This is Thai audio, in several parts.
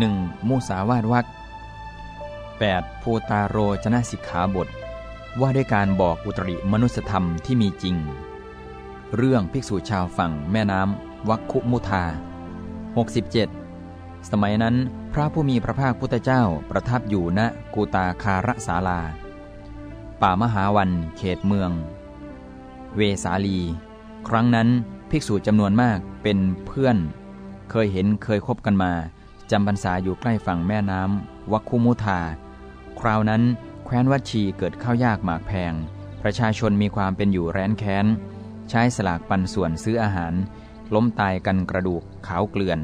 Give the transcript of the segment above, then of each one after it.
1. มุสาวาทวัก 8. ภูตาโรจนะสิกขาบท ว่าด้วยการบอกอุตริมนุสธรรมที่มีจริง เรื่องภิกษุชาวฝั่งแม่น้ำวัคคุมุทา67 สมัยนั้นพระผู้มีพระภาคพุทธเจ้าประทับอยู่ณกูตาคารสาลา ป่ามหาวันเขตเมือง เวสาลี ครั้งนั้นภิกษุจำนวนมากเป็นเพื่อน เคยเห็นเคยคบกันมา จำพรรษาอยู่ใกล้ฝั่งแม่น้ำวัคคุมุทาคราวนั้นแคว้นวัชีเกิดข้าวยากหมากแพง ประชาชนมีความเป็นอยู่แร้นแค้น ใช้สลากปันส่วนซื้ออาหาร ล้มตายกันกระดูกขาวเกลื่อน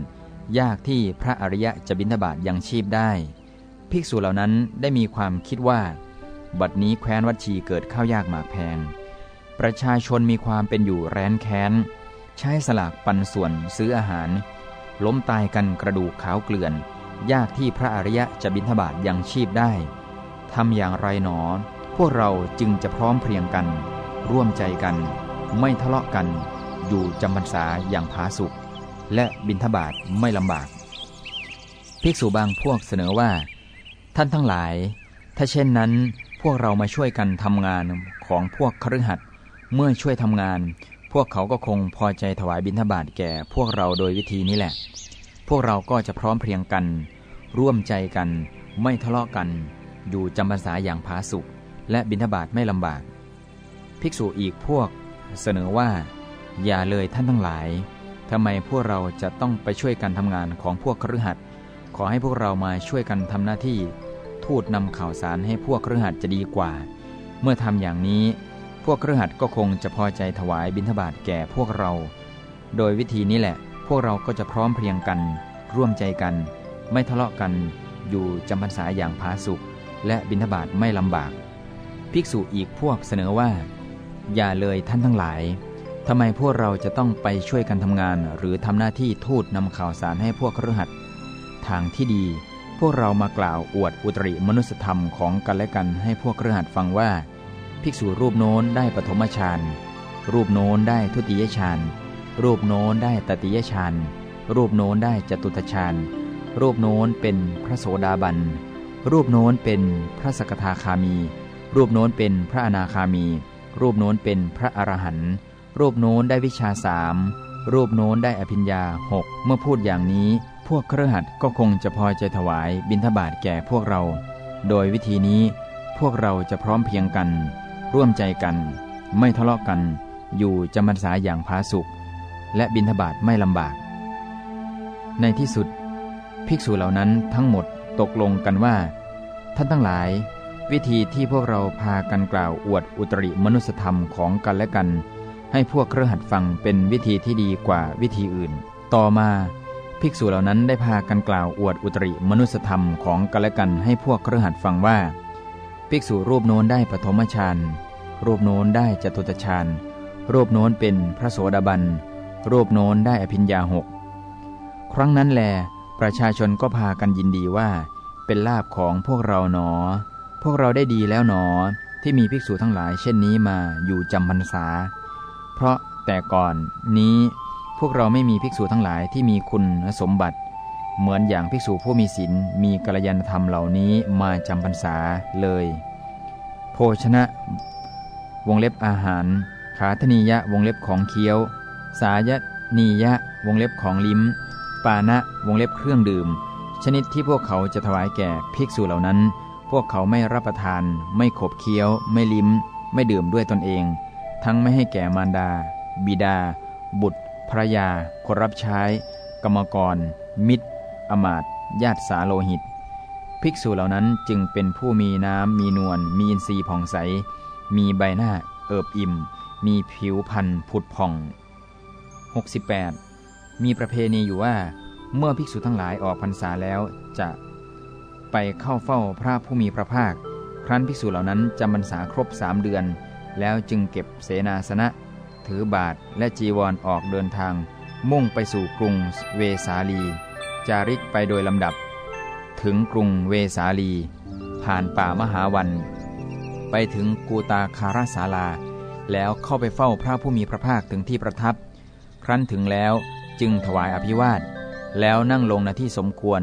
ยากที่พระอริยะจะบิณฑบาตยังชีพได้ ภิกษุเหล่านั้นได้มีความคิดว่า บัดนี้แคว้นวัชีเกิดข้าวยากหมากแพง ประชาชนมีความเป็นอยู่แร้นแค้น ใช้สลากปันส่วนซื้ออาหาร ล้มตายกันกระดูกขาวเกลื่อน ยากที่พระอริยะจะบิณฑบาตยังชีพได้ทำอย่างไรหนอ พวกเราจึงจะพร้อมเพรียงกัน ร่วมใจกัน ไม่ทะเลาะกัน อยู่จำพรรษาอย่างผาสุกและบิณฑบาตไม่ลำบาก ภิกษุบางพวกเสนอว่า ท่านทั้งหลาย ถ้าเช่นนั้น พวกเรามาช่วยกันทำงานของพวกครหัดเมื่อช่วยทำงาน พวกเขาก็คงพอใจถวายบิณฑบาตแก่ พวกเราโดยวิธีนี้แหละ พวกเราก็จะพร้อมเพรียงกัน ร่วมใจกัน ไม่ทะเลาะกัน อยู่จำพรรษาอย่างผาสุกและบิณฑบาตไม่ลำบาก ภิกษุอีกพวกเสนอว่า อย่าเลยท่านทั้งหลายทำไมพวกเราจะต้องไปช่วยกันทำงานของพวกครือขัดขอให้พวกเรามาช่วยกันทำหน้าที่ ทูตนำข่าวสารให้พวกครือขัดจะดีกว่า เมื่อทำอย่างนี้ วกเครือขัดก็คงจะพอใจถวายบิณฑบาตแก่พวกเรา โดยวิธีนี้แหละ พวกเราก็จะพร้อมเพรียงกัน ร่วมใจกัน ไม่ทะเลาะกัน อยู่จำพรรษาอย่างผาสุกและบิณฑบาตไม่ลำบาก ภิกษุอีกพวกเสนอว่า อย่าเลยท่านทั้งหลายทำไมพวกเราจะต้องไปช่วยกันทำงาน หรือทำหน้าที่ทูตนำข่าวสารให้พวกเครือขัดทางที่ดี พวกเรามากล่าวอวดอุตริมนุสธรรมของกันและกันให้พวกเครือขัดฟังว่า ภิกษุรูปโน้นได้ปฐมฌานรูปโน้นได้ทุติยฌานรูปโน้นได้ตติยฌานรูปโน้นได้จตุตฌานรูปโน้นเป็นพระโสดาบันรูปโน้นเป็นพระสกทาคามี รูปโน้นเป็นพระอนาคามี รูปโน้นเป็นพระอรหันต์รูปโน้นได้วิชาสามรูปโน้นได้อภิญญาหกเมื่อพูดอย่างนี้ พวกเครือขัดก็คงจะพอใจถวายบิณฑบาตแก่พวกเรา โดยวิธีนี้พวกเราจะพร้อมเพียงกัน ร่วมใจกัน ไม่ทะเลาะกัน อยู่จำพรรษาอย่างพาสุขและบินทบาทไม่ลำบาก ในที่สุด ภิกษุเหล่านั้นทั้งหมดตกลงกันว่า ท่านทั้งหลาย วิธีที่พวกเราพากันกล่าวอวดอุตริมนุสธรรมของกันและกัน ให้พวกเครือหัดฟังเป็นวิธีที่ดีกว่าวิธีอื่น ต่อมาภิกษุเหล่านั้นได้พากันกล่าวอวดอุตริมนุสธรรมของกันและกันให้พวกเครือหัดฟังว่า ภิกษุรูปโน้นได้ปฐมฌานรูปโน้นได้จตุตฌานรูปโน้นเป็นพระโสดาบันรูปโน้นได้อภิญญาหกครั้งนั้นแล ประชาชนก็พากันยินดีว่า เป็นลาบของพวกเราหนอ พวกเราได้ดีแล้วหนอที่มีภิกษุทั้งหลายเช่นนี้มาอยู่จำพรรษา เพราะแต่ก่อนนี้พวกเราไม่มีภิกษุทั้งหลายที่มีคุณสมบัติ เหมือนอย่างภิกษุผู้มีศีลมีกัลยาณธรรมเหล่านี้มาจำพรรษาเลย โภชนะ วงเล็บอาหาร ขาธนียะวงเล็บของเคี้ยว สายนียะวงเล็บของลิ้ม ปานะวงเล็บเครื่องดื่ม ชนิดที่พวกเขาจะถวายแก่ภิกษุเหล่านั้น พวกเขาไม่รับประทาน ไม่ขบเคี้ยว ไม่ลิ้ม ไม่ดื่มด้วยตนเอง ทั้งไม่ให้แก่มารดา บิดา บุตรภรยาคนรับใช้ กรรมกร มิตร อมาตญาติสาโลหิต ภิกษุเหล่านั้นจึงเป็นผู้มีน้ำมีนวลมีอินทรีย์ผ่องใส มีใบหน้า เอิบอิ่ม มีผิวพรรณผุดผ่อง 68. มีประเพณีอยู่ว่า เมื่อภิกษุทั้งหลายออกพรรษาแล้วจะไปเข้าเฝ้าพระผู้มีพระภาค ครั้นภิกษุเหล่านั้นจำพรรษาครบสามเดือน แล้วจึงเก็บเสนาสนะ ถือบาทและจีวรอออกเดินทาง มุ่งไปสู่กรุงเวสาลี จาริกไปโดยลำดับ ถึงกรุงเวสาลี ผ่านป่ามหาวัน ไปถึงกูตาคาราสาลา แล้วเข้าไปเฝ้าพระผู้มีพระภาคถึงที่ประทับ ครั้นถึงแล้วจึงถวายอภิวาท แล้วนั่งลงณที่สมควร